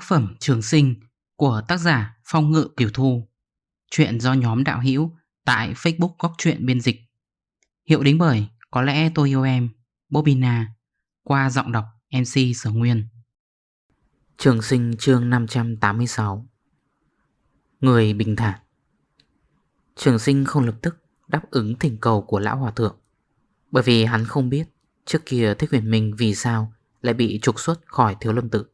Tác phẩm Trường Sinh của tác giả Phong Ngự Kiều Thu. Chuyện do nhóm đạo hữu tại Facebook Góc Chuyện Biên Dịch. Hiệu đính bởi Có lẽ tôi yêu em, Bobina, Qua giọng đọc MC Sở Nguyên. Trường Sinh chương 586 Người bình thản. Trường Sinh không lập tức đáp ứng thỉnh cầu của Lão Hòa Thượng, Bởi vì hắn không biết trước kia Thích Huyền Minh vì sao lại bị trục xuất khỏi Thiếu Lâm Tự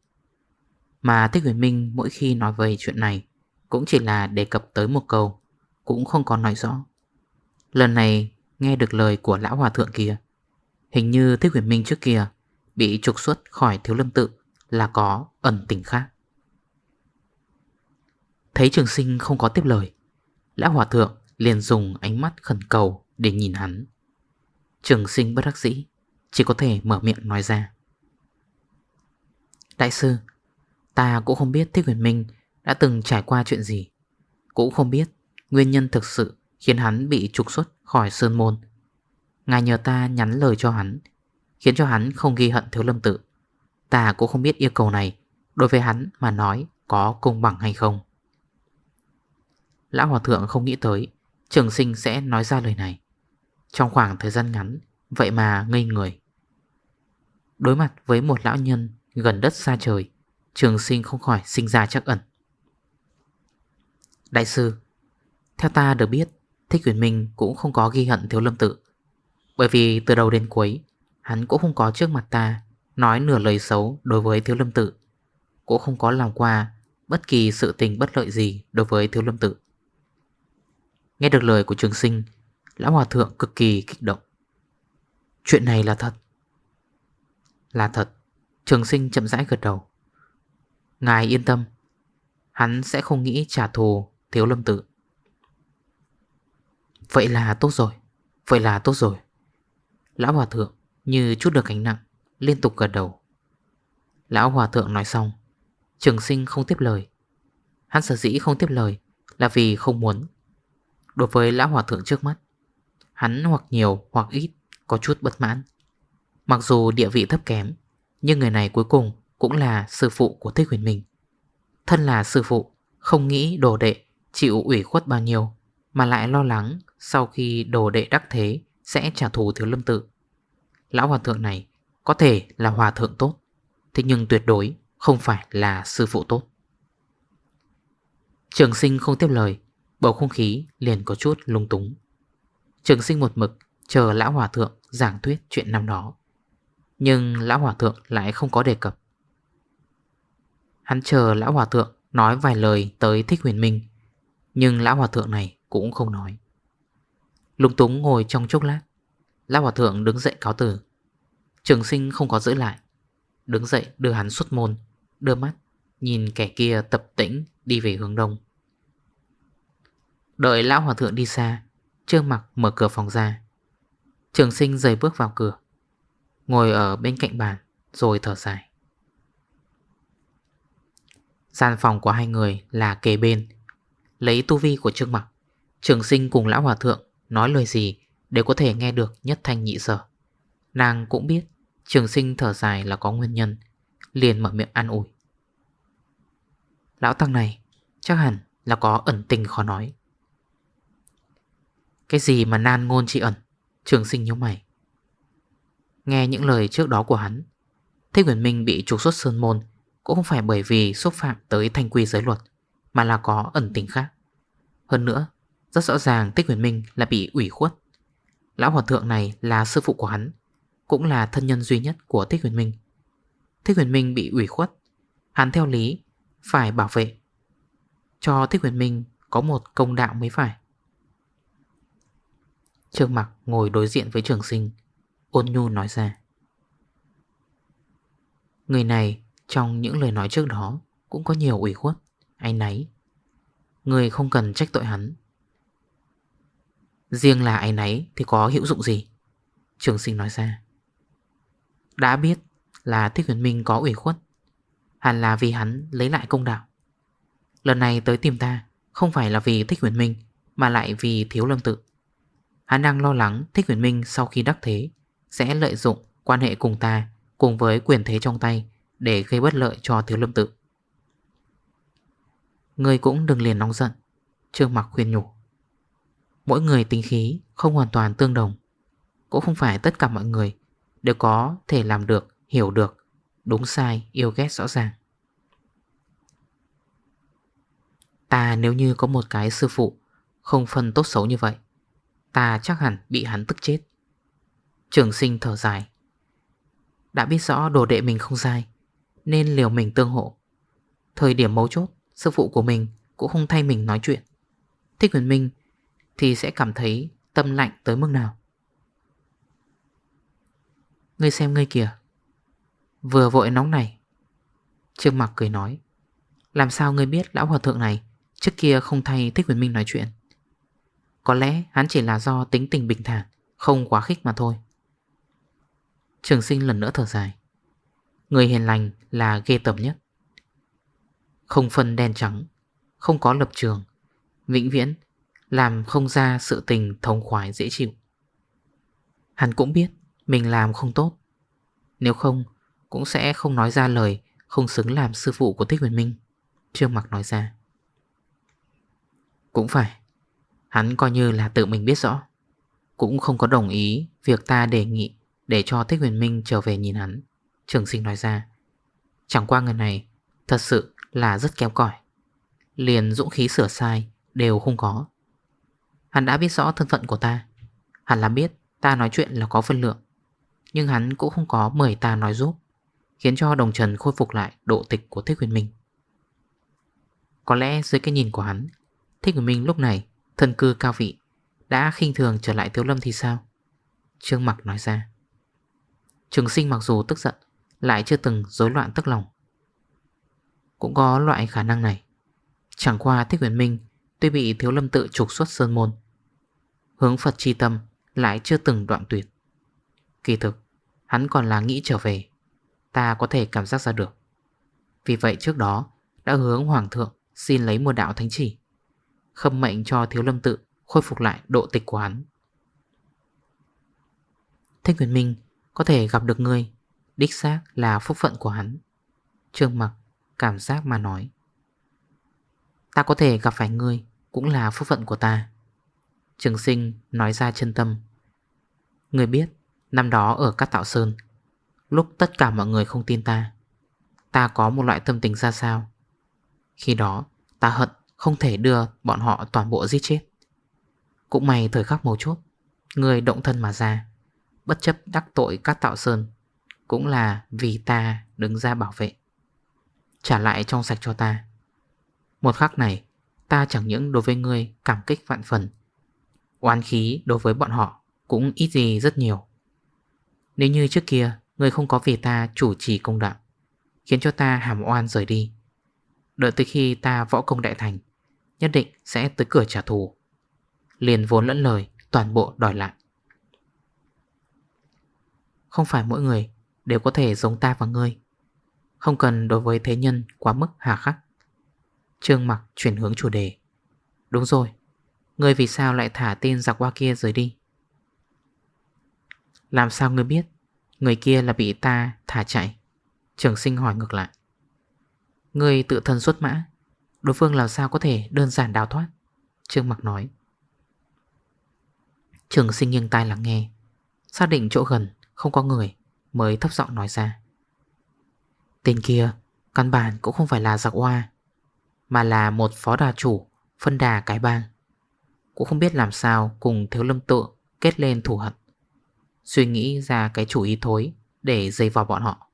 mà Thích Huyền Minh mỗi khi nói về chuyện này Cũng chỉ là đề cập tới một câu, Cũng không có nói rõ. Lần này nghe được lời của lão hòa thượng kia, Hình như Thích Huyền Minh trước kia Bị trục xuất khỏi thiếu lâm tự Là có ẩn tình khác. Thấy trường sinh không có tiếp lời, Lão hòa thượng liền dùng ánh mắt khẩn cầu Để nhìn hắn. Trường sinh bất đắc dĩ, Chỉ có thể mở miệng nói ra. Đại sư Ta cũng không biết Thích Huyền Minh đã từng trải qua chuyện gì. Cũng không biết nguyên nhân thực sự khiến hắn bị trục xuất khỏi Sơn Môn. Ngài nhờ ta nhắn lời cho hắn, Khiến cho hắn không ghi hận thiếu lâm tự. Ta cũng không biết yêu cầu này, Đối với hắn mà nói có công bằng hay không. Lão Hòa Thượng không nghĩ tới Trường sinh sẽ nói ra lời này. Trong khoảng thời gian ngắn, Vậy mà ngây người. Đối mặt với một lão nhân gần đất xa trời Trường sinh không khỏi sinh ra chắc ẩn. Đại sư, Theo ta được biết, Thích Huyền Minh cũng không có ghi hận thiếu lâm tự. Bởi vì từ đầu đến cuối, Hắn cũng không có trước mặt ta Nói nửa lời xấu đối với thiếu lâm tự, Cũng không có làm qua Bất kỳ sự tình bất lợi gì đối với thiếu lâm tự. Nghe được lời của trường sinh, Lão Hòa Thượng cực kỳ kích động. Chuyện này là thật. Là thật. Trường sinh chậm rãi gật đầu. Ngài yên tâm. Hắn sẽ không nghĩ trả thù thiếu lâm tự. Vậy là tốt rồi, Vậy là tốt rồi. Lão Hòa Thượng, như chút được gánh nặng, Liên tục gật đầu. Lão Hòa Thượng nói xong, Trường sinh không tiếp lời. Hắn sở dĩ không tiếp lời Là vì không muốn. Đối với Lão Hòa Thượng trước mắt, Hắn hoặc nhiều hoặc ít Có chút bất mãn. Mặc dù địa vị thấp kém, Nhưng người này cuối cùng cũng là sư phụ của Thích Huyền Minh. Thân là sư phụ, Không nghĩ đồ đệ chịu ủy khuất bao nhiêu, Mà lại lo lắng Sau khi đồ đệ đắc thế Sẽ trả thù thiếu lâm tự. Lão hòa thượng này có thể là hòa thượng tốt, Thế nhưng tuyệt đối không phải là sư phụ tốt. Trường sinh không tiếp lời, Bầu không khí liền có chút lung túng. Trường sinh một mực Chờ lão hòa thượng giảng thuyết chuyện năm đó, Nhưng lão hòa thượng lại không có đề cập. Hắn chờ lão hòa thượng nói vài lời tới thích huyền minh, Nhưng lão hòa thượng này cũng không nói. Lung túng ngồi trong chốc lát. Lão hòa thượng đứng dậy cáo tử Trường sinh không có giữ lại. Đứng dậy đưa hắn xuất môn, Đưa mắt, nhìn kẻ kia tập tĩnh đi về hướng đông. Đợi lão hòa thượng đi xa, Trương mặc mở cửa phòng ra. Trường sinh rời bước vào cửa, Ngồi ở bên cạnh bàn, Rồi thở dài. Gian phòng của hai người là kề bên. Lấy tu vi của Trương Mặc, Trường sinh cùng lão hòa thượng Nói lời gì đều có thể nghe được nhất thanh nhị sở. Nàng cũng biết Trường sinh thở dài là có nguyên nhân, Liền mở miệng an ủi. Lão tăng này, Chắc hẳn là có ẩn tình khó nói. Cái gì mà nan ngôn chị ẩn? Trường sinh như mày. Nghe những lời trước đó của hắn Thế Nguyễn Minh bị trục xuất sơn môn cũng không phải bởi vì xúc phạm tới thanh quy giới luật, Mà là có ẩn tình khác. Hơn nữa, Rất rõ ràng Tích Huyền Minh là bị ủy khuất. Lão Hòa Thượng này là sư phụ của hắn, Cũng là thân nhân duy nhất của Tích Huyền Minh. Tích Huyền Minh bị ủy khuất, Hắn theo lý Phải bảo vệ. Cho Tích Huyền Minh có một công đạo mới phải. Trương Mặc ngồi đối diện với trường sinh, Ôn nhu nói ra. Người này trong những lời nói trước đó, Cũng có nhiều ủy khuất Anh nấy Người không cần trách tội hắn. Riêng là anh nấy thì có hữu dụng gì? Trường sinh nói ra. Đã biết là Thích Huyền Minh có ủy khuất, Hẳn là vì hắn lấy lại công đạo. Lần này tới tìm ta Không phải là vì Thích Huyền Minh, Mà lại vì thiếu lâm tự. Hắn đang lo lắng Thích Huyền Minh sau khi đắc thế Sẽ lợi dụng quan hệ cùng ta Cùng với quyền thế trong tay để gây bất lợi cho thiếu lâm tự. Người cũng đừng liền nóng giận Trương mặc khuyên nhủ. Mỗi người tính khí không hoàn toàn tương đồng Cũng không phải tất cả mọi người Đều có thể làm được, hiểu được Đúng sai, yêu ghét rõ ràng. Ta nếu như có một cái sư phụ Không phân tốt xấu như vậy Ta chắc hẳn bị hắn tức chết. Trường sinh thở dài. Đã biết rõ đồ đệ mình không sai nên liều mình tương hộ. Thời điểm mấu chốt, Sư phụ của mình cũng không thay mình nói chuyện. Thích huyền minh Thì sẽ cảm thấy tâm lạnh tới mức nào? Ngươi xem ngươi kìa. Vừa vội nóng này Trương Mạc cười nói, Làm sao ngươi biết lão hòa thượng này Trước kia không thay Thích Huyền Minh nói chuyện? Có lẽ hắn chỉ là do tính tình bình thản, Không quá khích mà thôi. Trường sinh lần nữa thở dài. Người hiền lành là ghê tầm nhất. Không phân đen trắng, Không có lập trường, Vĩnh viễn, Làm không ra sự tình thống khoái dễ chịu. Hắn cũng biết Mình làm không tốt. Nếu không, Cũng sẽ không nói ra lời, Không xứng làm sư phụ của Thích Huyền Minh, Trương Mặc nói ra. Cũng phải, Hắn coi như là tự mình biết rõ. Cũng không có đồng ý Việc ta đề nghị để cho Thích Huyền Minh trở về nhìn hắn. Trường sinh nói ra. Chẳng qua người này Thật sự là rất kém cỏi. Liền dũng khí sửa sai Đều không có. Hắn đã biết rõ thân phận của ta. Hắn là biết ta nói chuyện là có phân lượng. Nhưng hắn cũng không có mời ta nói giúp, Khiến cho đồng trần khôi phục lại độ tịch của Thích Huyền Minh. Có lẽ dưới cái nhìn của hắn, Thích Huyền Minh lúc này Thân cư cao vị, Đã khinh thường trở lại Tiêu Lâm thì sao? Trương Mặc nói ra. Trường sinh mặc dù tức giận lại chưa từng rối loạn tức lòng. Cũng có loại khả năng này. Chẳng qua Thích Huyền Minh Tuy bị Thiếu Lâm tự trục xuất Sơn Môn, Hướng Phật chi tâm Lại chưa từng đoạn tuyệt. Kỳ thực, Hắn còn là nghĩ trở về, Ta có thể cảm giác ra được. Vì vậy trước đó Đã hướng Hoàng thượng xin lấy một đạo thánh chỉ, Khâm mệnh cho Thiếu Lâm tự Khôi phục lại độ tịch của hắn. Thích Huyền Minh có thể gặp được ngươi Đích xác là phúc phận của hắn. Trương mặc cảm giác mà nói. Ta có thể gặp phải ngươi Cũng là phúc phận của ta. Trường sinh nói ra chân tâm. Ngươi biết, Năm đó ở Cát Tạo Sơn, Lúc tất cả mọi người không tin ta Ta có một loại tâm tình ra sao? Khi đó, ta hận không thể đưa bọn họ toàn bộ giết chết. Cũng may thời khắc mấu chốt, Người động thân mà ra, Bất chấp đắc tội các tạo sơn cũng là vì ta đứng ra bảo vệ. Trả lại trong sạch cho ta. Một khắc này, Ta chẳng những đối với ngươi cảm kích vạn phần, Oán khí đối với bọn họ Cũng ít gì rất nhiều. Nếu như trước kia, Ngươi không có vì ta chủ trì công đạo, Khiến cho ta hàm oan rời đi, Đợi tới khi ta võ công đại thành, Nhất định sẽ tới cửa trả thù. Liền vốn lẫn lời Toàn bộ đòi lại. Không phải mỗi người đều có thể giống ta và ngươi. Không cần đối với thế nhân quá mức hà khắc. Trương mặc chuyển hướng chủ đề. Đúng rồi, Ngươi vì sao lại thả tên giặc qua kia rời đi? Làm sao ngươi biết? Người kia là bị ta thả chạy. Trường sinh hỏi ngược lại. Ngươi tự thân xuất mã, Đối phương làm sao có thể đơn giản đào thoát? Trương mặc nói. Trường sinh nghiêng tai lắng nghe. Xác định chỗ gần, không có người. Mới thấp giọng nói ra. Tên kia, Căn bản cũng không phải là giặc hoa Mà là một phó đà chủ, Phân đà cái bang. Cũng không biết làm sao cùng thiếu lâm tự Kết lên thù hận, Suy nghĩ ra cái chủ ý thối Để dây vào bọn họ.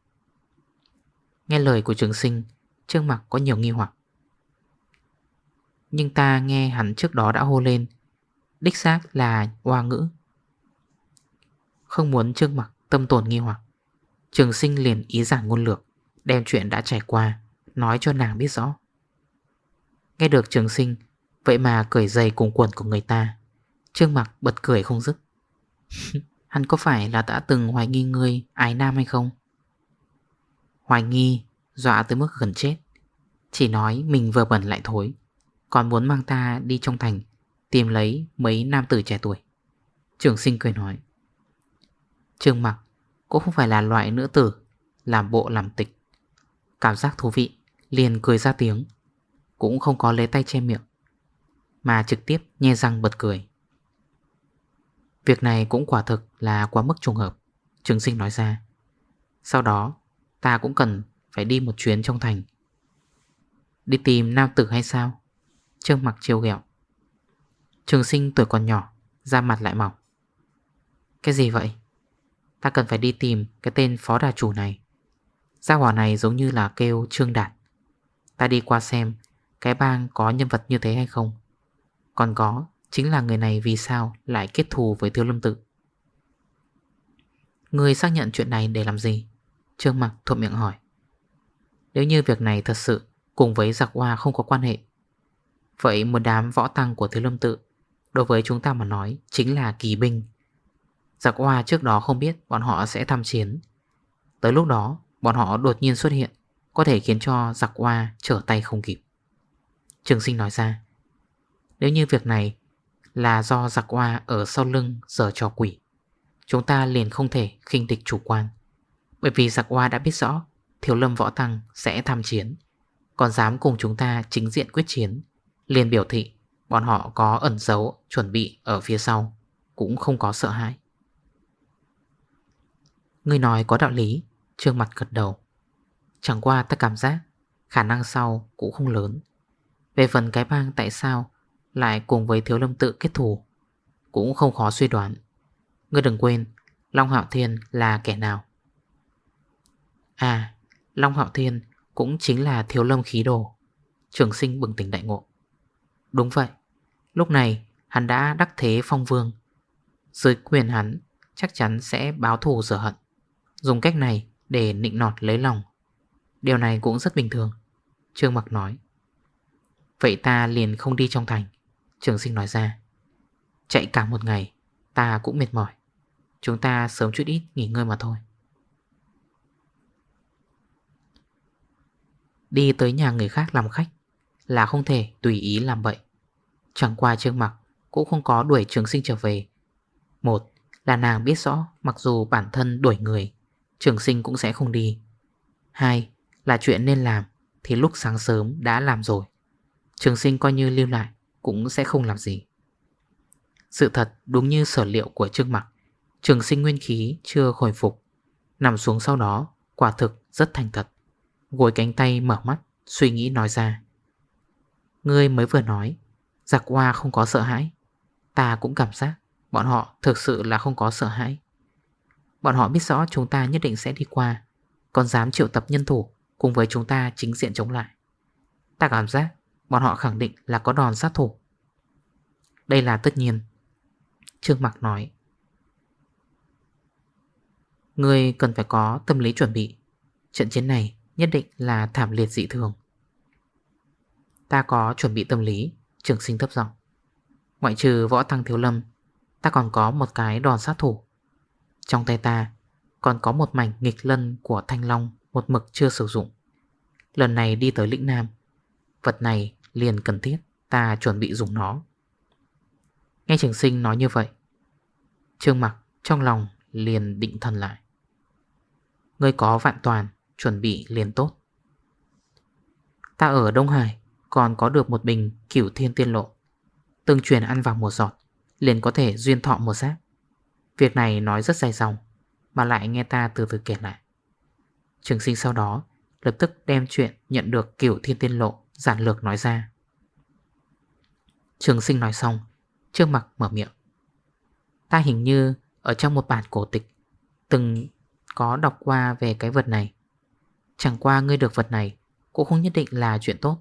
Nghe lời của trường sinh Trương mặt có nhiều nghi hoặc. Nhưng ta nghe hắn trước đó đã hô lên, Đích xác là hoa ngữ. Không muốn Trương mặt Tâm tồn nghi hoặc. Trường sinh liền ý giảng ngôn lược, Đem chuyện đã trải qua, Nói cho nàng biết rõ. Nghe được trường sinh, Vậy mà cười dày cùng quần của người ta, Trương mặc bật cười không dứt. Hắn có phải là đã từng hoài nghi ngươi ái nam hay không? Hoài nghi Dọa tới mức gần chết, Chỉ nói mình vừa bẩn lại thối, Còn muốn mang ta đi trong thành, Tìm lấy mấy nam tử trẻ tuổi. Trường sinh cười nói, Trương mặc cũng không phải là loại nữ tử, Làm bộ làm tịch. Cảm giác thú vị, Liền cười ra tiếng. Cũng không có lấy tay che miệng, Mà trực tiếp nhe răng bật cười. Việc này cũng quả thực là quá mức trùng hợp, Trường sinh nói ra. Sau đó, ta cũng cần phải đi một chuyến trong thành. Đi tìm nam tử hay sao? Trương mặc chiêu ghẹo. Trường sinh tuổi còn nhỏ, Da mặt lại mỏng. Cái gì vậy? Ta cần phải đi tìm cái tên phó đà chủ này. Gia hỏa này giống như là kêu Trương Đạt. Ta đi qua xem Cái bang có nhân vật như thế hay không. Còn có, Chính là người này vì sao lại kết thù với Thiếu Lâm Tự. Người xác nhận chuyện này để làm gì? Trương Mặc thuộc miệng hỏi. Nếu như việc này thật sự Cùng với giặc hoa không có quan hệ, Vậy một đám võ tăng của Thiếu Lâm Tự Đối với chúng ta mà nói Chính là kỳ binh. Dạ giặc hoa trước đó không biết bọn họ sẽ tham chiến. Tới lúc đó, Bọn họ đột nhiên xuất hiện, Có thể khiến cho dạ giặc hoa trở tay không kịp. Trường sinh nói ra, Nếu như việc này Là do dạ giặc hoa ở sau lưng giờ trò quỷ, Chúng ta liền không thể khinh địch chủ quan. Bởi vì giặc hoa đã biết rõ Thiếu lâm võ tăng sẽ tham chiến, Còn dám cùng chúng ta chính diện quyết chiến, Liền biểu thị Bọn họ có ẩn giấu chuẩn bị ở phía sau, Cũng không có sợ hãi. Người nói có đạo lý. Trương mặt gật đầu. Chẳng qua ta cảm giác Khả năng sau cũng không lớn. Về phần cái bang tại sao Lại cùng với thiếu lâm tự kết thù Cũng không khó suy đoán. Ngươi đừng quên, Long Hạo Thiên là kẻ nào? À Long Hạo Thiên cũng chính là thiếu lâm khí đồ. Trường sinh bừng tỉnh đại ngộ. Đúng vậy. Lúc này, hắn đã đắc thế phong vương. Dưới quyền hắn, chắc chắn sẽ báo thù rửa hận. Dùng cách này để nịnh nọt lấy lòng. Điều này cũng rất bình thường, Trương Mặc nói. Vậy ta liền không đi trong thành, Trường sinh nói ra. Chạy cả một ngày, Ta cũng mệt mỏi. Chúng ta sớm chút ít nghỉ ngơi mà thôi. Đi tới nhà người khác làm khách Là không thể tùy ý làm vậy Chẳng qua Trương Mặc Cũng không có đuổi trường sinh trở về. Một là nàng biết rõ Mặc dù bản thân đuổi người Trường sinh cũng sẽ không đi. Hai, là chuyện nên làm, Thì lúc sáng sớm đã làm rồi. Trường sinh coi như lưu lại, Cũng sẽ không làm gì. Sự thật đúng như sở liệu của Trương Mặc. Trường sinh nguyên khí chưa hồi phục. Nằm xuống sau đó, Quả thực rất thành thật. Gối cánh tay mở mắt, Suy nghĩ nói ra. Ngươi mới vừa nói, Giặc hoa không có sợ hãi. Ta cũng cảm giác Bọn họ thực sự là không có sợ hãi. Bọn họ biết rõ chúng ta nhất định sẽ đi qua, Còn dám triệu tập nhân thủ Cùng với chúng ta chính diện chống lại. Ta cảm giác Bọn họ khẳng định là có đòn sát thủ. Đây là tất nhiên. Trương Mạc nói. Người cần phải có tâm lý chuẩn bị. Trận chiến này nhất định là thảm liệt dị thường. Ta có chuẩn bị tâm lý, Trường sinh thấp giọng. Ngoại trừ võ tăng thiếu lâm, Ta còn có một cái đòn sát thủ. Trong tay ta còn có một mảnh nghịch lân của thanh long, Một mực chưa sử dụng. Lần này đi tới lĩnh Nam, Vật này liền cần thiết, Ta chuẩn bị dùng nó. Nghe trường sinh nói như vậy, Trương mặc trong lòng liền định thần lại. Ngươi có vạn toàn, Chuẩn bị liền tốt. Ta ở Đông Hải Còn có được một bình cửu thiên tiên lộ. Tương truyền ăn vào một giọt, Liền có thể duyên thọ một giác. Việc này nói rất dài dòng, Mà lại nghe ta từ từ kể lại. Trường sinh sau đó, Lập tức đem chuyện nhận được kiểu thiên tiên lộ Giản lược nói ra. Trường sinh nói xong Trương mặt mở miệng. Ta hình như ở trong một bản cổ tịch, Từng có đọc qua về cái vật này. Chẳng qua ngươi được vật này Cũng không nhất định là chuyện tốt.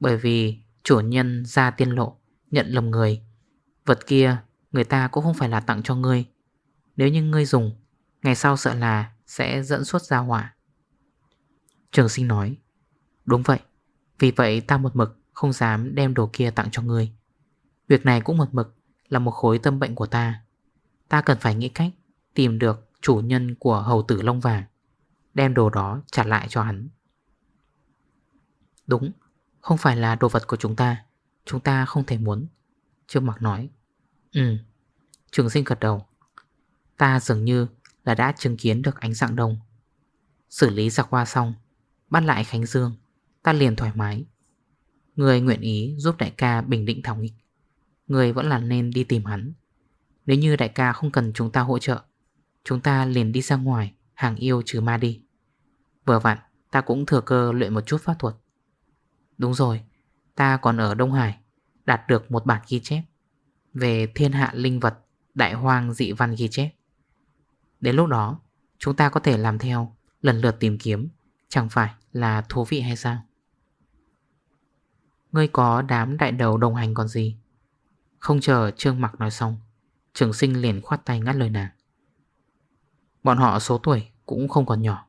Bởi vì chủ nhân ra tiên lộ Nhận lầm người, Vật kia người ta cũng không phải là tặng cho ngươi. Nếu như ngươi dùng, Ngày sau sợ là sẽ dẫn xuất ra hỏa. Trường sinh nói, Đúng vậy, Vì vậy ta một mực không dám đem đồ kia tặng cho ngươi. Việc này cũng một mực Là một khối tâm bệnh của ta. Ta cần phải nghĩ cách Tìm được chủ nhân của hầu tử lông vàng, Đem đồ đó trả lại cho hắn. Đúng, Không phải là đồ vật của chúng ta. Chúng ta không thể muốn. Trương Mạc nói. Ừ Trường sinh gật đầu. Ta dường như là đã chứng kiến được ánh dạng đông. Xử lý giặc hoa xong, Bắt lại Khánh Dương, Ta liền thoải mái. Người nguyện ý giúp đại ca bình định thảo nghịch, Người vẫn là nên đi tìm hắn. Nếu như đại ca không cần chúng ta hỗ trợ, Chúng ta liền đi ra ngoài, Hàng yêu trừ ma đi. Vừa vặn, ta cũng thừa cơ luyện một chút pháp thuật. Đúng rồi, Ta còn ở Đông Hải, Đạt được một bản ghi chép. Về thiên hạ linh vật Đại hoang dị văn ghi chép. Đến lúc đó, Chúng ta có thể làm theo, Lần lượt tìm kiếm, Chẳng phải là thú vị hay sao? Ngươi có đám đại đầu đồng hành còn gì? Không chờ Trương Mặc nói xong, Trường sinh liền khoát tay ngắt lời nàng. Bọn họ số tuổi cũng không còn nhỏ.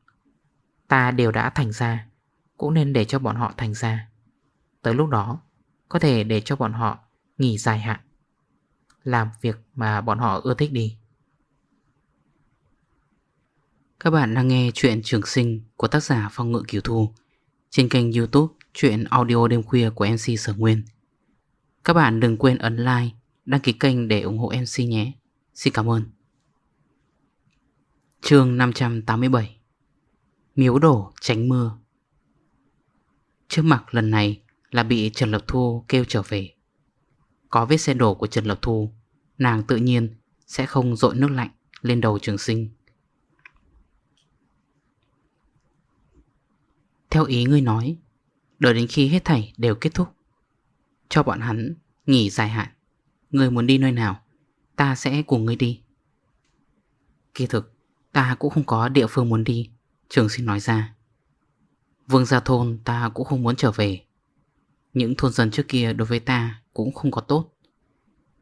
Ta đều đã thành ra Cũng nên để cho bọn họ thành ra Tới lúc đó, Có thể để cho bọn họ nghỉ dài hạn. Làm việc mà bọn họ ưa thích đi. Các bạn đang nghe chuyện trường sinh của tác giả Phong Ngự Kiều Thu Trên kênh youtube chuyện audio đêm khuya của MC Sở Nguyên. Các bạn đừng quên ấn like, đăng ký kênh để ủng hộ MC nhé. Xin cảm ơn. Chương 587 Miếu đổ tránh mưa. Trước mặt lần này là bị Trần Lập Thu kêu trở về. Có vết xe đổ của Trần Lập Thu, Nàng tự nhiên sẽ không dội nước lạnh lên đầu trường sinh. Theo ý ngươi nói, Đợi đến khi hết thảy đều kết thúc, Cho bọn hắn nghỉ dài hạn, Ngươi muốn đi nơi nào, Ta sẽ cùng ngươi đi. Kỳ thực, Ta cũng không có địa phương muốn đi, Trường sinh nói ra. Vương gia thôn ta cũng không muốn trở về. Những thôn dân trước kia đối với ta cũng không có tốt.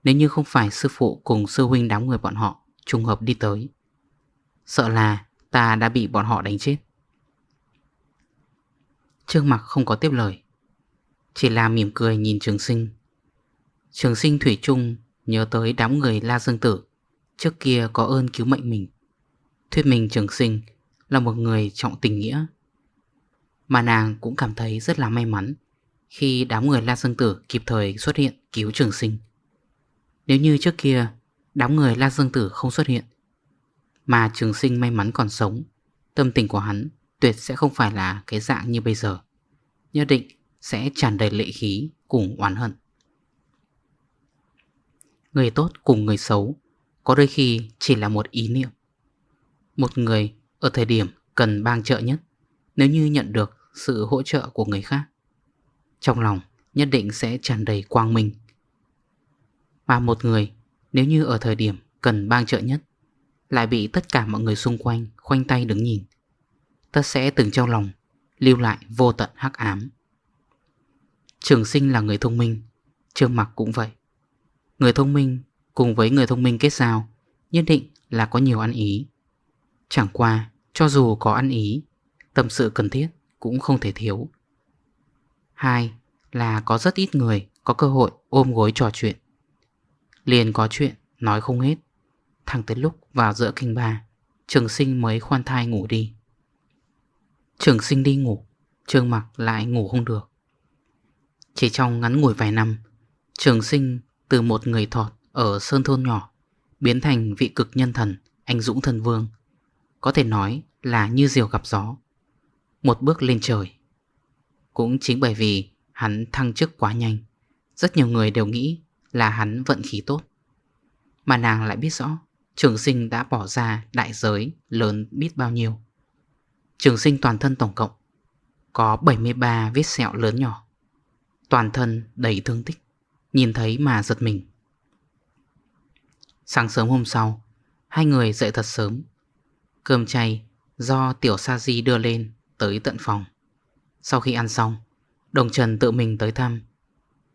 Nếu như không phải sư phụ cùng sư huynh đám người bọn họ Trùng hợp đi tới, Sợ là ta đã bị bọn họ đánh chết. Trương mặc không có tiếp lời, Chỉ là mỉm cười nhìn trường sinh. Trường sinh Thủy Trung nhớ tới đám người La Dương Tử, Trước kia có ơn cứu mệnh mình. Thuyết mình trường sinh là một người trọng tình nghĩa, Mà nàng cũng cảm thấy rất là may mắn. Khi đám người La Dương Tử kịp thời xuất hiện cứu trường sinh. Nếu như trước kia, đám người La Dương Tử không xuất hiện, Mà trường sinh may mắn còn sống, Tâm tình của hắn tuyệt sẽ không phải là cái dạng như bây giờ, Nhất định sẽ tràn đầy lệ khí cùng oán hận. Người tốt cùng người xấu Có đôi khi chỉ là một ý niệm. Một người ở thời điểm cần bang trợ nhất, Nếu như nhận được sự hỗ trợ của người khác trong lòng, nhất định sẽ tràn đầy quang minh. Mà một người, nếu như ở thời điểm cần bang trợ nhất, Lại bị tất cả mọi người xung quanh khoanh tay đứng nhìn, Tất sẽ từng trong lòng Lưu lại vô tận hắc ám. Trường sinh là người thông minh, Trương mặc cũng vậy. Người thông minh cùng với người thông minh kết giao, Nhất định là có nhiều ăn ý. Chẳng qua, cho dù có ăn ý, Tâm sự cần thiết cũng không thể thiếu. Hai là có rất ít người có cơ hội ôm gối trò chuyện. Liền có chuyện nói không hết. Thẳng tới lúc vào giữa kinh ba, Trường sinh mới khoan thai ngủ đi. Trường sinh đi ngủ Trường mặc lại ngủ không được. Chỉ trong ngắn ngủi vài năm, Trường sinh từ một người thọt Ở Sơn Thôn nhỏ Biến thành vị cực nhân thần, Anh Dũng Thần Vương. Có thể nói là như diều gặp gió. Một bước lên trời cũng chính bởi vì hắn thăng chức quá nhanh, Rất nhiều người đều nghĩ là hắn vận khí tốt. Mà nàng lại biết rõ, Trường sinh đã bỏ ra đại giới lớn biết bao nhiêu. Trường sinh toàn thân tổng cộng Có 73 vết sẹo lớn nhỏ, Toàn thân đầy thương tích, Nhìn thấy mà giật mình. Sáng sớm hôm sau, Hai người dậy thật sớm. Cơm chay do tiểu sa di đưa lên Tới tận phòng. Sau khi ăn xong, Đồng Trần tự mình tới thăm,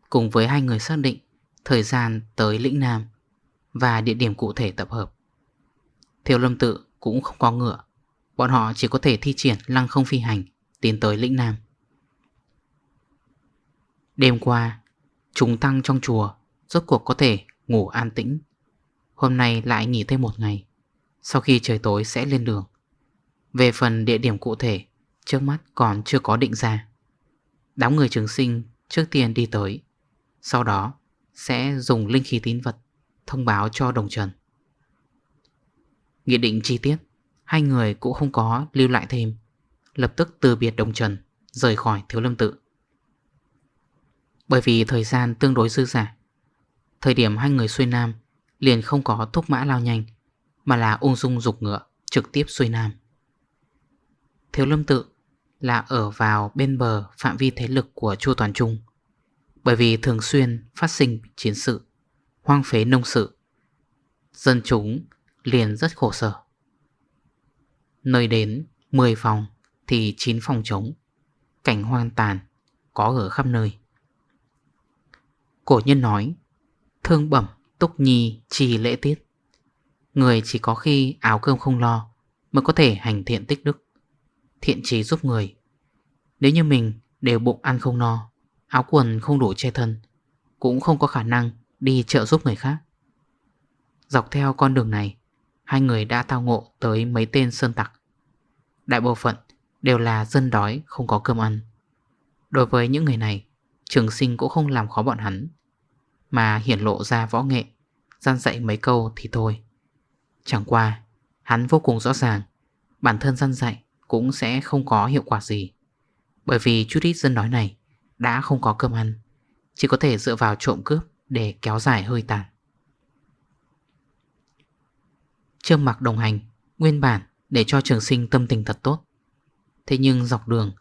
Cùng với hai người xác định Thời gian tới lĩnh Nam Và địa điểm cụ thể tập hợp. Thiếu lâm tự cũng không có ngựa, Bọn họ chỉ có thể thi triển lăng không phi hành Tiến tới lĩnh Nam. Đêm qua, Chúng tăng trong chùa, Rốt cuộc có thể ngủ an tĩnh. Hôm nay lại nghỉ thêm một ngày, Sau khi trời tối sẽ lên đường. Về phần địa điểm cụ thể Trước mắt còn chưa có định ra. Đám người trường sinh trước tiên đi tới, Sau đó sẽ dùng linh khí tín vật Thông báo cho đồng trần. Nghị định chi tiết, Hai người cũng không có lưu lại thêm, Lập tức từ biệt đồng trần, Rời khỏi thiếu lâm tự. Bởi vì thời gian tương đối dư giả Thời điểm hai người xuôi nam Liền không có thúc mã lao nhanh, Mà là ung dung dục ngựa Trực tiếp xuôi nam. Thiếu lâm tự là ở vào bên bờ phạm vi thế lực của Chu Toàn Trung. Bởi vì thường xuyên phát sinh chiến sự, Hoang phế nông sự, Dân chúng liền rất khổ sở. Nơi đến 10 phòng thì 9 phòng trống, Cảnh hoang tàn, có ở khắp nơi. Cổ nhân nói, Thương bẩm túc nhi trì lễ tiết. Người chỉ có khi áo cơm không lo Mới có thể hành thiện tích đức. Thiện trí giúp người. Nếu như mình đều bụng ăn không no, Áo quần không đủ che thân, Cũng không có khả năng đi trợ giúp người khác. Dọc theo con đường này, Hai người đã tao ngộ tới mấy tên sơn tặc. Đại bộ phận đều là dân đói không có cơm ăn. Đối với những người này, Trường sinh cũng không làm khó bọn hắn, Mà hiển lộ ra võ nghệ, Gian dạy mấy câu thì thôi. Chẳng qua, Hắn vô cùng rõ ràng Bản thân gian dạy cũng sẽ không có hiệu quả gì. Bởi vì chút ít dân đói này Đã không có cơm ăn, Chỉ có thể dựa vào trộm cướp Để kéo dài hơi tàn. Trương mặc đồng hành, Nguyên bản để cho trường sinh tâm tình thật tốt. Thế nhưng dọc đường,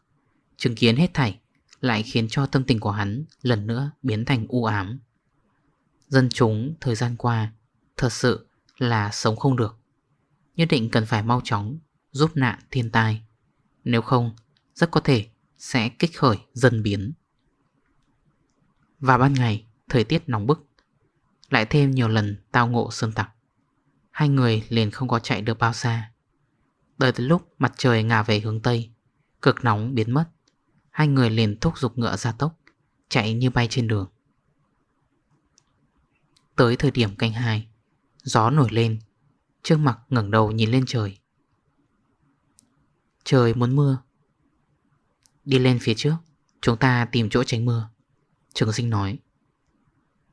Chứng kiến hết thảy Lại khiến cho tâm tình của hắn Lần nữa biến thành u ám. Dân chúng thời gian qua Thật sự là sống không được. Nhất định cần phải mau chóng Giúp nạn thiên tai. Nếu không, rất có thể Sẽ kích khởi dân biến. Và ban ngày, Thời tiết nóng bức. Lại thêm nhiều lần tao ngộ sơn tặc. Hai người liền không có chạy được bao xa. Đợi tới lúc mặt trời ngả về hướng Tây, Cực nóng biến mất, Hai người liền thúc dục ngựa ra tốc, Chạy như bay trên đường. Tới thời điểm canh hai, Gió nổi lên, Trương mặt ngẩn đầu nhìn lên trời. Trời muốn mưa. Đi lên phía trước, Chúng ta tìm chỗ tránh mưa. Trường sinh nói.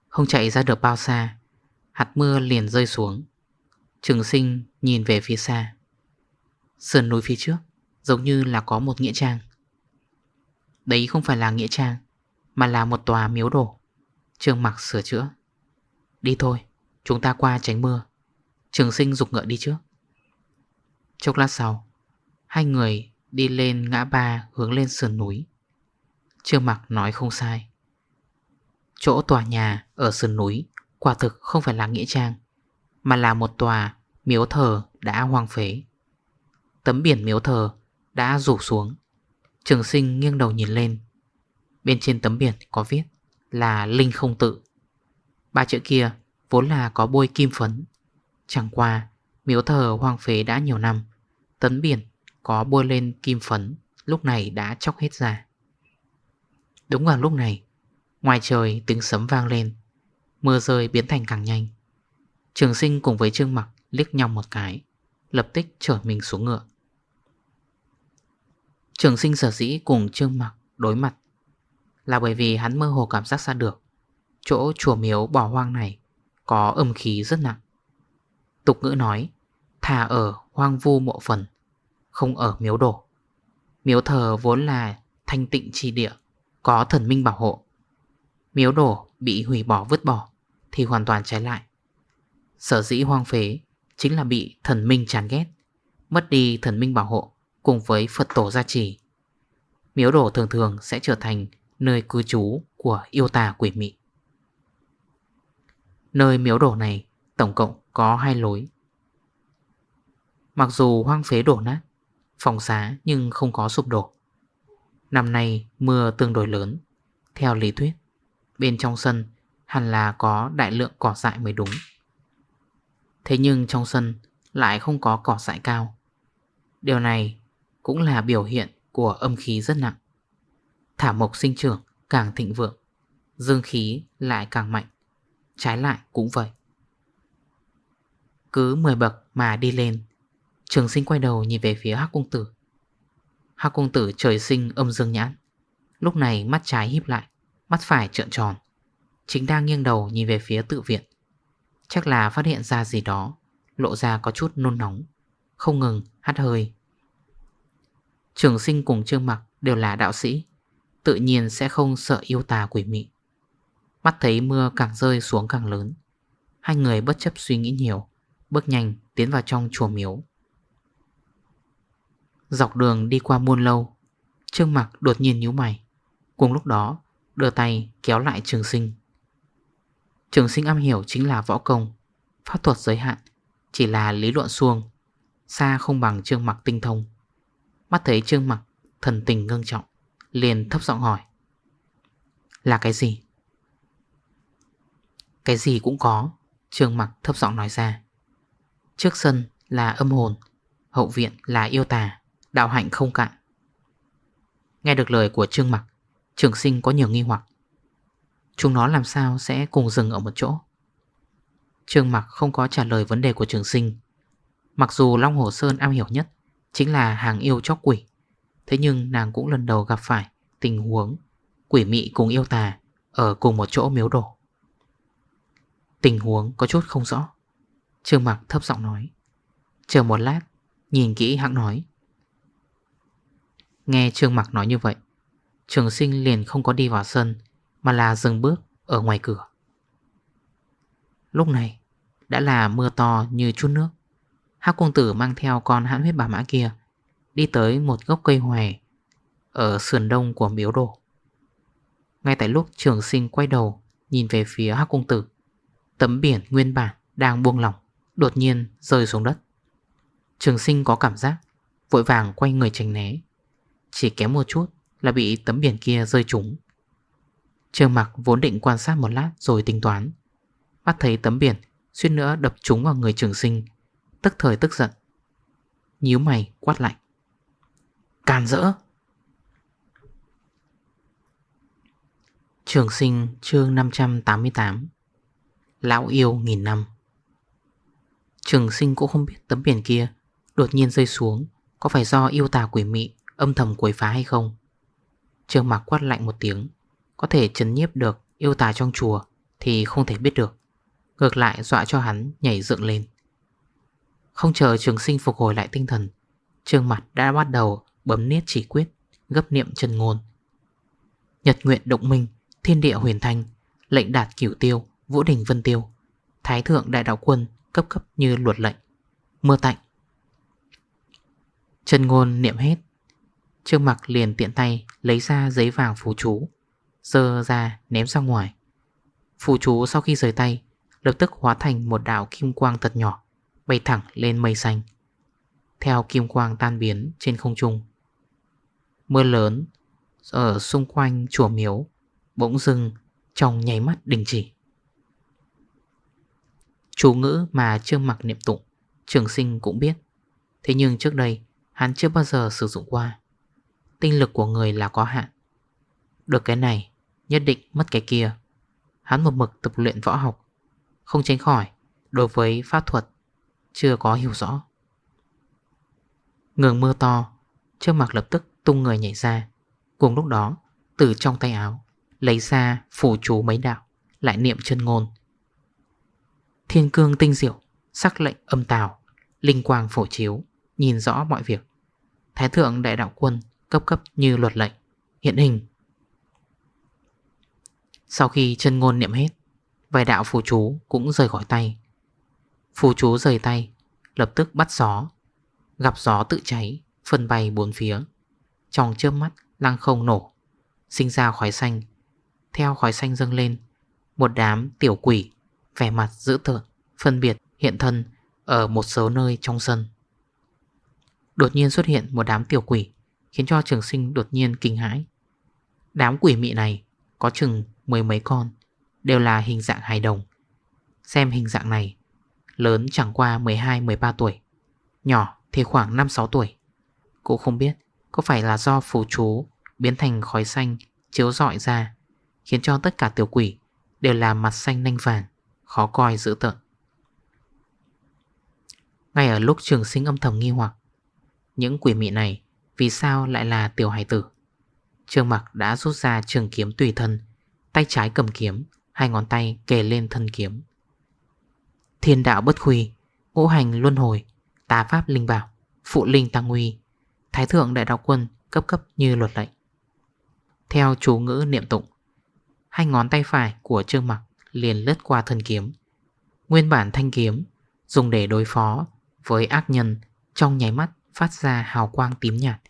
Không chạy ra được bao xa, Hạt mưa liền rơi xuống. Trường sinh nhìn về phía xa. Sườn núi phía trước Giống như là có một nghĩa trang. Đấy không phải là nghĩa trang, Mà là một tòa miếu đổ. Trương mặc sửa chữa. Đi thôi, Chúng ta qua tránh mưa. Trường sinh dục ngựa đi trước. Chốc lát sau Hai người đi lên ngã ba hướng lên sườn núi. Trương mặc nói không sai. Chỗ tòa nhà ở sườn núi Quả thực không phải là nghĩa trang, Mà là một tòa miếu thờ đã hoang phế. Tấm biển miếu thờ đã rủ xuống. Trường sinh nghiêng đầu nhìn lên. Bên trên tấm biển có viết là Linh không tự. Ba chữ kia vốn là có bôi kim phấn. Chẳng qua, miếu thờ hoang phế đã nhiều năm, Tấm biển có bôi lên kim phấn, Lúc này đã chóc hết ra. Đúng vào lúc này, Ngoài trời tiếng sấm vang lên, Mưa rơi biến thành càng nhanh. Trường sinh cùng với Trương Mặc liếc nhau một cái, Lập tức trở mình xuống ngựa. Trường sinh sở dĩ cùng Trương Mặc đối mặt Là bởi vì hắn mơ hồ cảm giác ra được Chỗ chùa miếu bỏ hoang này Có âm khí rất nặng. Tục ngữ nói, Thà ở hoang vu mộ phần không ở miếu đổ. Miếu thờ vốn là thanh tịnh trì địa, Có thần minh bảo hộ. Miếu đổ bị hủy bỏ vứt bỏ Thì hoàn toàn trái lại. Sở dĩ hoang phế Chính là bị thần minh chán ghét, Mất đi thần minh bảo hộ Cùng với Phật tổ gia trì. Miếu đổ thường thường sẽ trở thành Nơi cư trú của yêu tà quỷ mị. Nơi miếu đổ này Tổng cộng có hai lối. Mặc dù hoang phế đổ nát Phòng xá nhưng không có sụp đổ. Năm nay mưa tương đối lớn, Theo lý thuyết, Bên trong sân hẳn là có đại lượng cỏ dại mới đúng. Thế nhưng trong sân lại không có cỏ dại cao. Điều này cũng là biểu hiện của âm khí rất nặng. Thả mộc sinh trưởng càng thịnh vượng, Dương khí lại càng mạnh, Trái lại cũng vậy. Cứ 10 bậc mà đi lên Trường sinh quay đầu nhìn về phía Hắc Cung Tử. Hắc Cung Tử trời sinh âm dương nhãn. Lúc này mắt trái híp lại, Mắt phải trợn tròn. Chính đang nghiêng đầu nhìn về phía tự viện. Chắc là phát hiện ra gì đó, Lộ ra có chút nôn nóng. Không ngừng, hắt hơi. Trường sinh cùng Trương Mặc đều là đạo sĩ, Tự nhiên sẽ không sợ yêu tà quỷ mị. Mắt thấy mưa càng rơi xuống càng lớn. Hai người bất chấp suy nghĩ nhiều, Bước nhanh tiến vào trong chùa miếu. Dọc đường đi qua muôn lâu. Trương mặt đột nhiên nhíu mày. Cùng lúc đó, đưa tay kéo lại trường sinh. Trường sinh am hiểu chính là võ công, Pháp thuật giới hạn, Chỉ là lý luận xuông, Xa không bằng trương mặc tinh thông. Mắt thấy trương mặc thần tình ngưng trọng, Liền thấp giọng hỏi. Là cái gì? Cái gì cũng có, Trương mặc thấp giọng nói ra. Trước sân là âm hồn, Hậu viện là yêu tà. Đạo hạnh không cạn. Nghe được lời của Trương mặc, Trường sinh có nhiều nghi hoặc. Chúng nó làm sao sẽ cùng dừng ở một chỗ? Trương mặc không có trả lời vấn đề của trường sinh. Mặc dù Long Hồ Sơn am hiểu nhất Chính là hàng yêu chóc quỷ, Thế nhưng nàng cũng lần đầu gặp phải Tình huống quỷ mị cùng yêu tà Ở cùng một chỗ miếu đổ. Tình huống có chút không rõ. Trương mặc thấp giọng nói. Chờ một lát, Nhìn kỹ hãng nói. Nghe Trương mặc nói như vậy, Trường sinh liền không có đi vào sân, Mà là dừng bước ở ngoài cửa. Lúc này, Đã là mưa to như chút nước. Hác công tử mang theo con hãn huyết bà mã kia, Đi tới một gốc cây hòe Ở sườn đông của miếu đồ Ngay tại lúc trường sinh quay đầu Nhìn về phía hác công tử, Tấm biển nguyên bản đang buông lỏng, Đột nhiên rơi xuống đất. Trường sinh có cảm giác Vội vàng quay người tránh né. Chỉ kém một chút là bị tấm biển kia rơi trúng. Trương mặc vốn định quan sát một lát rồi tính toán. Bắt thấy tấm biển Suýt nữa đập trúng vào người trường sinh, Tức thời tức giận. Nhíu mày quát lạnh. Càn rỡ! Trường sinh chương 588 Lão yêu nghìn năm. Trường sinh cũng không biết tấm biển kia Đột nhiên rơi xuống Có phải do yêu tà quỷ mị Âm thầm quấy phá hay không? Trương mặc quát lạnh một tiếng. Có thể chấn nhiếp được yêu tà trong chùa Thì không thể biết được. Ngược lại dọa cho hắn nhảy dựng lên. Không chờ trường sinh phục hồi lại tinh thần, Trương mặt đã bắt đầu bấm niết chỉ quyết, Gấp niệm chân ngôn. Nhật nguyện động minh, Thiên địa huyền thanh, Lệnh đạt cửu tiêu, Vũ đình vân tiêu. Thái thượng đại đạo quân cấp cấp như luật lệnh. Mưa tạnh. Chân ngôn niệm hết Trương mặc liền tiện tay lấy ra giấy vàng phù chú Dơ ra ném ra ngoài. Phù chú sau khi rời tay, Lập tức hóa thành một đạo kim quang thật nhỏ, Bay thẳng lên mây xanh. Theo kim quang tan biến trên không trung, Mưa lớn Ở xung quanh chùa miếu Bỗng dưng trong nháy mắt đình chỉ. Chú ngữ mà Trương mặc niệm tụng, Trường sinh cũng biết. Thế nhưng trước đây, hắn chưa bao giờ sử dụng qua. Tinh lực của người là có hạn. Được cái này, Nhất định mất cái kia. Hắn một mực tập luyện võ học, Không tránh khỏi, Đối với pháp thuật, Chưa có hiểu rõ. Ngừng mưa to Trương mặt lập tức tung người nhảy ra. Cùng lúc đó, Từ trong tay áo, Lấy ra phủ chú mấy đạo, Lại niệm chân ngôn. Thiên cương tinh diệu, Sắc lệnh âm tào, Linh quang phổ chiếu, Nhìn rõ mọi việc. Thái thượng đại đạo quân Cấp cấp như luật lệnh, Hiện hình. Sau khi chân ngôn niệm hết, Vài đạo phù chú cũng rời khỏi tay. Phù chú rời tay, Lập tức bắt gió. Gặp gió tự cháy, Phân bay bốn phía. Trong trước mắt, lăng không nổ, Sinh ra khói xanh. Theo khói xanh dâng lên, Một đám tiểu quỷ, Vẻ mặt dữ tợn, Phân biệt hiện thân Ở một số nơi trong sân. Đột nhiên xuất hiện một đám tiểu quỷ Khiến cho trường sinh đột nhiên kinh hãi. Đám quỷ mị này Có chừng mười mấy con, Đều là hình dạng hài đồng. Xem hình dạng này, Lớn chẳng qua 12-13 tuổi, Nhỏ thì khoảng 5-6 tuổi. Cũng không biết Có phải là do phù chú Biến thành khói xanh chiếu dọi ra, Khiến cho tất cả tiểu quỷ Đều là mặt xanh nanh vàng, Khó coi dữ tợn. Ngay ở lúc trường sinh âm thầm nghi hoặc, Những quỷ mị này vì sao lại là tiểu hải tử? Trương mặc đã rút ra trường kiếm tùy thân, Tay trái cầm kiếm, Hai ngón tay kề lên thân kiếm. Thiên đạo bất khuy, Ngũ hành luân hồi Tá pháp linh bảo, Phụ linh tăng nguy Thái thượng đại đạo quân cấp cấp như luật lệnh. Theo chú ngữ niệm tụng, Hai ngón tay phải của Trương Mặc liền lướt qua thân kiếm. Nguyên bản thanh kiếm Dùng để đối phó với ác nhân Trong nháy mắt phát ra hào quang tím nhạt.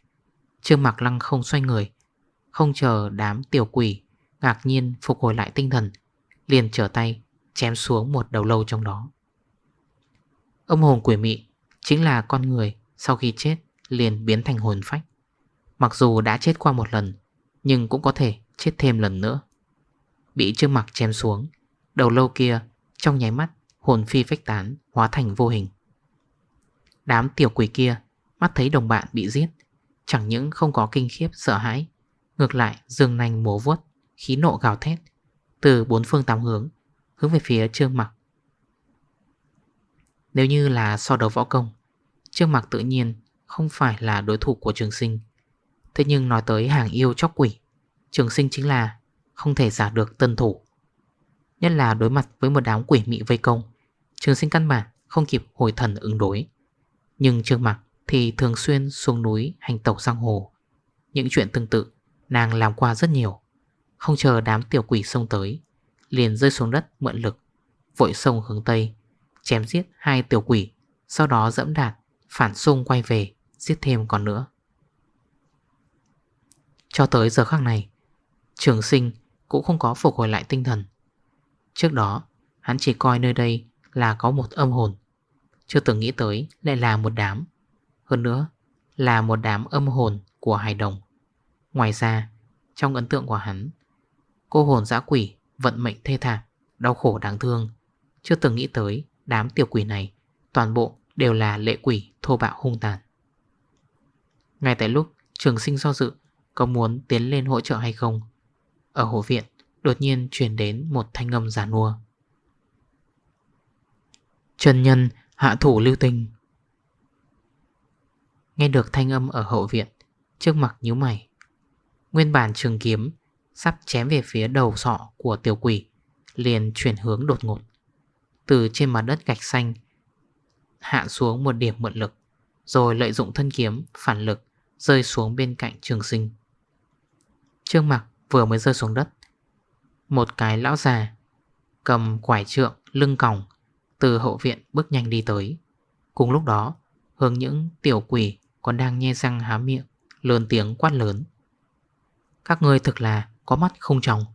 Trương Mặc lăng không xoay người, Không chờ đám tiểu quỷ Ngạc nhiên phục hồi lại tinh thần, Liền trở tay chém xuống một đầu lâu trong đó. Âm hồn quỷ mị Chính là con người sau khi chết liền biến thành hồn phách. Mặc dù đã chết qua một lần, Nhưng cũng có thể chết thêm lần nữa. Bị Trương Mặc chém xuống, Đầu lâu kia trong nháy mắt Hồn phi phách tán hóa thành vô hình. Đám tiểu quỷ kia Mắt thấy đồng bạn bị giết, Chẳng những không có kinh khiếp, sợ hãi, Ngược lại dương nanh múa vuốt, Khí nộ gào thét Từ bốn phương tám hướng Hướng về phía Trương Mặc. Nếu như là so đấu võ công, Trương Mặc tự nhiên Không phải là đối thủ của trường sinh. Thế nhưng nói tới hàng yêu chóc quỷ, Trường sinh chính là Không thể giả được tân thủ. Nhất là đối mặt với một đám quỷ mị vây công, Trường sinh căn bản không kịp hồi thần ứng đối. Nhưng Trương Mặc thì thường xuyên xuống núi hành tẩu sang hồ. Những chuyện tương tự, nàng làm qua rất nhiều. Không chờ đám tiểu quỷ xông tới, Liền rơi xuống đất mượn lực, Vội sông hướng Tây, Chém giết hai tiểu quỷ, Sau đó dẫm đạt Phản xung quay về, Giết thêm còn nữa. Cho tới giờ khắc này, Trường sinh cũng không có phục hồi lại tinh thần. Trước đó, Hắn chỉ coi nơi đây là có một âm hồn. Chưa từng nghĩ tới lại là một đám hơn nữa, là một đám âm hồn của hài đồng. Ngoài ra, Trong ấn tượng của hắn, Cô hồn dã quỷ vận mệnh thê thảm, Đau khổ đáng thương. Chưa từng nghĩ tới đám tiểu quỷ này, Toàn bộ đều là lệ quỷ thô bạo hung tàn. Ngay tại lúc trường sinh do dự, Có muốn tiến lên hỗ trợ hay không? Ở hồ viện, Đột nhiên truyền đến một thanh âm giả nua. Trần nhân, hạ thủ lưu tình. Nghe được thanh âm ở hậu viện, Trước mặt nhíu mày. Nguyên bản trường kiếm Sắp chém về phía đầu sọ của tiểu quỷ, Liền chuyển hướng đột ngột. Từ trên mặt đất gạch xanh, Hạ xuống một điểm mượn lực, Rồi lợi dụng thân kiếm phản lực Rơi xuống bên cạnh trường sinh. Trương mặc vừa mới rơi xuống đất, Một cái lão già Cầm quải trượng lưng còng từ hậu viện bước nhanh đi tới. Cùng lúc đó, Hướng những tiểu quỷ còn đang nhe răng há miệng, Lớn tiếng quát lớn. Các ngươi thực là có mắt không tròng,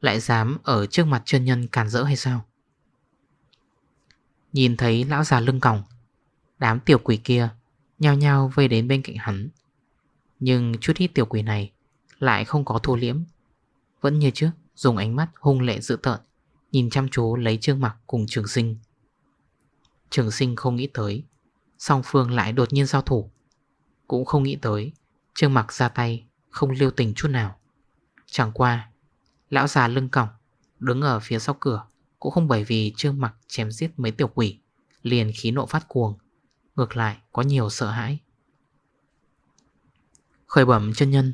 Lại dám ở trước mặt chân nhân cản rỡ hay sao? Nhìn thấy lão già lưng còng, Đám tiểu quỷ kia Nhao nhao vây đến bên cạnh hắn. Nhưng chút ít tiểu quỷ này Lại không có thua liễm. Vẫn như trước, dùng ánh mắt hung lệ dữ tợn, Nhìn chăm chú lấy trương mặt cùng trường sinh. Trường sinh không nghĩ tới, Song phương lại đột nhiên giao thủ. Cũng không nghĩ tới. Trương mặc ra tay, Không lưu tình chút nào. Chẳng qua, Lão già lưng còng, Đứng ở phía sau cửa, Cũng không bởi vì Trương mặc chém giết mấy tiểu quỷ, Liền khí nộ phát cuồng, Ngược lại có nhiều sợ hãi. Khởi bẩm chân nhân,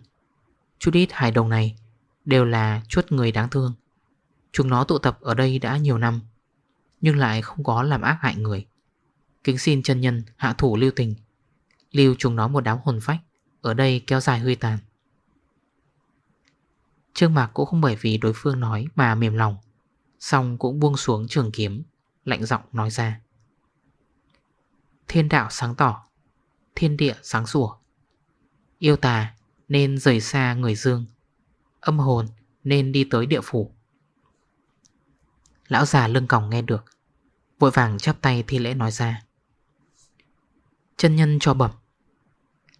Chút ít hài đồng này Đều là chuốt người đáng thương. Chúng nó tụ tập ở đây đã nhiều năm, Nhưng lại không có làm ác hại người. Kính xin chân nhân hạ thủ lưu tình Lưu chúng nó một đám hồn phách, Ở đây kéo dài huy tàn. Trương Mạc cũng không bởi vì đối phương nói mà mềm lòng Xong cũng buông xuống trường kiếm, Lạnh giọng nói ra. Thiên đạo sáng tỏ, Thiên địa sáng sủa. Yêu tà nên rời xa người dương, Âm hồn nên đi tới địa phủ. Lão già lưng còng nghe được, Vội vàng chắp tay thi lễ nói ra. Chân nhân cho bẩm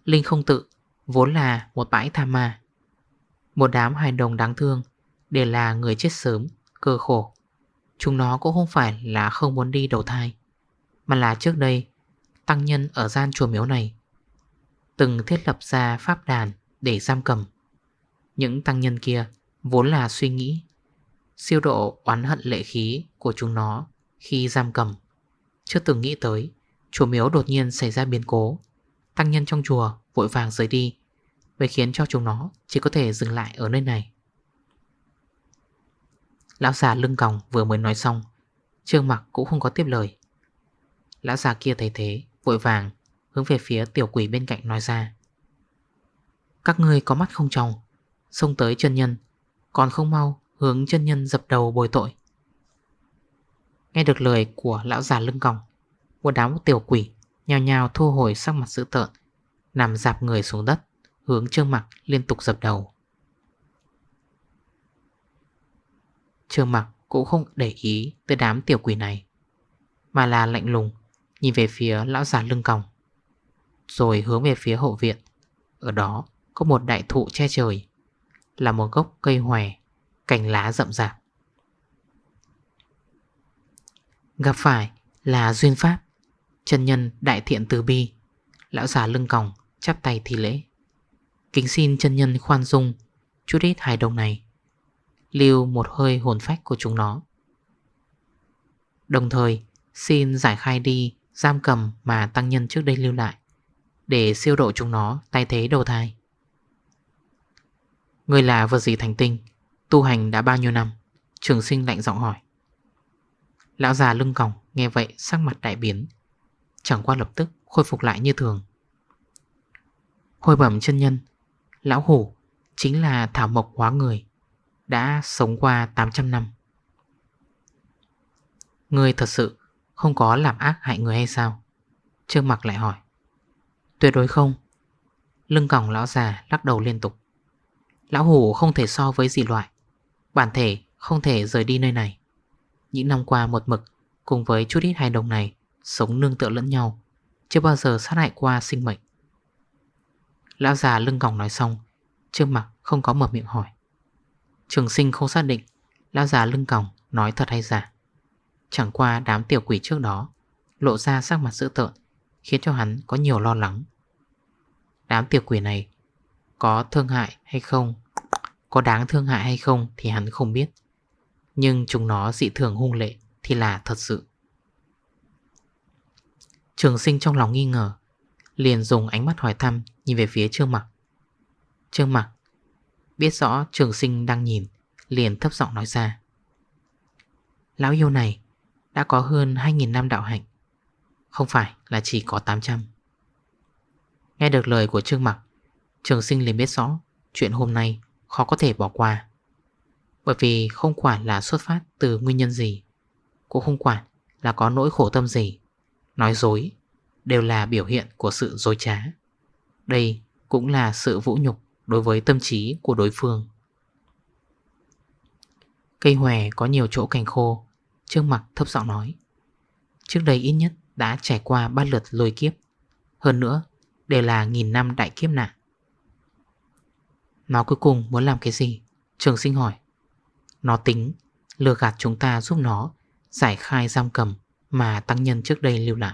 Linh không tự, Vốn là một bãi tha ma. Một đám hài đồng đáng thương, Để là người chết sớm, Cơ khổ. Chúng nó cũng không phải là không muốn đi đầu thai, Mà là trước đây Tăng nhân ở gian chùa miếu này, Từng thiết lập ra pháp đàn Để giam cầm. Những tăng nhân kia Vốn là suy nghĩ, Siêu độ oán hận lệ khí của chúng nó Khi giam cầm. Chưa từng nghĩ tới, Chùa miếu đột nhiên xảy ra biến cố. Tăng nhân trong chùa, vội vàng rời đi. Vậy khiến cho chúng nó chỉ có thể dừng lại ở nơi này. Lão già lưng còng vừa mới nói xong, Trương mặc cũng không có tiếp lời. Lão già kia thấy thế, Vội vàng hướng về phía tiểu quỷ bên cạnh nói ra. Các ngươi có mắt không tròng Xông tới chân nhân, Còn không mau Hướng chân nhân dập đầu bồi tội. Nghe được lời của lão già lưng còng, Một đám tiểu quỷ Nhào nhào thu hồi sắc mặt dữ tợn, Nằm dạp người xuống đất, Hướng trương mặt liên tục dập đầu. Trương mặt cũng không để ý tới đám tiểu quỷ này, Mà là lạnh lùng Nhìn về phía lão già lưng còng, Rồi hướng về phía hậu viện. Ở đó có một đại thụ che trời, Là một gốc cây hòe Cành lá rậm rạp. Gặp phải là duyên pháp. Chân nhân đại thiện từ bi. Lão già lưng còng, chắp tay thì lễ. Kính xin chân nhân khoan dung, Chút ít hài đồng này. Lưu một hơi hồn phách của chúng nó. Đồng thời, xin giải khai đi Giam cầm mà tăng nhân trước đây lưu lại, Để siêu độ chúng nó tay thế đầu thai. Người là vật gì thành tinh, Tu hành đã bao nhiêu năm? Trường sinh lạnh giọng hỏi. Lão già lưng còng nghe vậy sắc mặt đại biến. Chẳng qua lập tức khôi phục lại như thường. Hồi bẩm chân nhân, Lão hủ chính là thảo mộc hóa người, Đã sống qua 800 năm. Người thật sự không có làm ác hại người hay sao? Trương mặc lại hỏi. Tuyệt đối không. Lưng còng lão già lắc đầu liên tục. Lão hủ không thể so với gì loại, Bản thể không thể rời đi nơi này. Những năm qua một mực Cùng với chút ít hài đồng này Sống nương tựa lẫn nhau, Chưa bao giờ sát hại qua sinh mệnh. Lão già lưng còng nói xong Trương mặc không có mở miệng hỏi. Trường sinh không xác định, Lão già lưng còng nói thật hay giả. Chẳng qua đám tiểu quỷ trước đó Lộ ra sắc mặt dữ tợn, Khiến cho hắn có nhiều lo lắng. Đám tiểu quỷ này Có thương hại hay không, Có đáng thương hại hay không Thì hắn không biết. Nhưng chúng nó dị thường hung lệ Thì là thật sự. Trường sinh trong lòng nghi ngờ, Liền dùng ánh mắt hỏi thăm, Nhìn về phía Trương Mặc. Trương Mặc, Biết rõ trường sinh đang nhìn, Liền thấp giọng nói ra. Lão yêu này Đã có hơn 2.000 năm đạo hạnh, Không phải là chỉ có 800 Nghe được lời của Trương Mặc, Trường sinh liền biết rõ Chuyện hôm nay khó có thể bỏ qua. Bởi vì không quản là xuất phát từ nguyên nhân gì, Cũng không quản là có nỗi khổ tâm gì Nói dối, Đều là biểu hiện của sự dối trá. Đây cũng là sự vũ nhục Đối với tâm trí của đối phương. Cây hòe có nhiều chỗ cành khô, Trương mặt thấp giọng nói. Trước đây ít nhất đã trải qua ba lượt lôi kiếp, Hơn nữa đều là nghìn năm đại kiếp nạn. Nó cuối cùng muốn làm cái gì? Trường sinh hỏi. Nó tính lừa gạt chúng ta giúp nó Giải khai giam cầm. Mà tăng nhân trước đây lưu lại.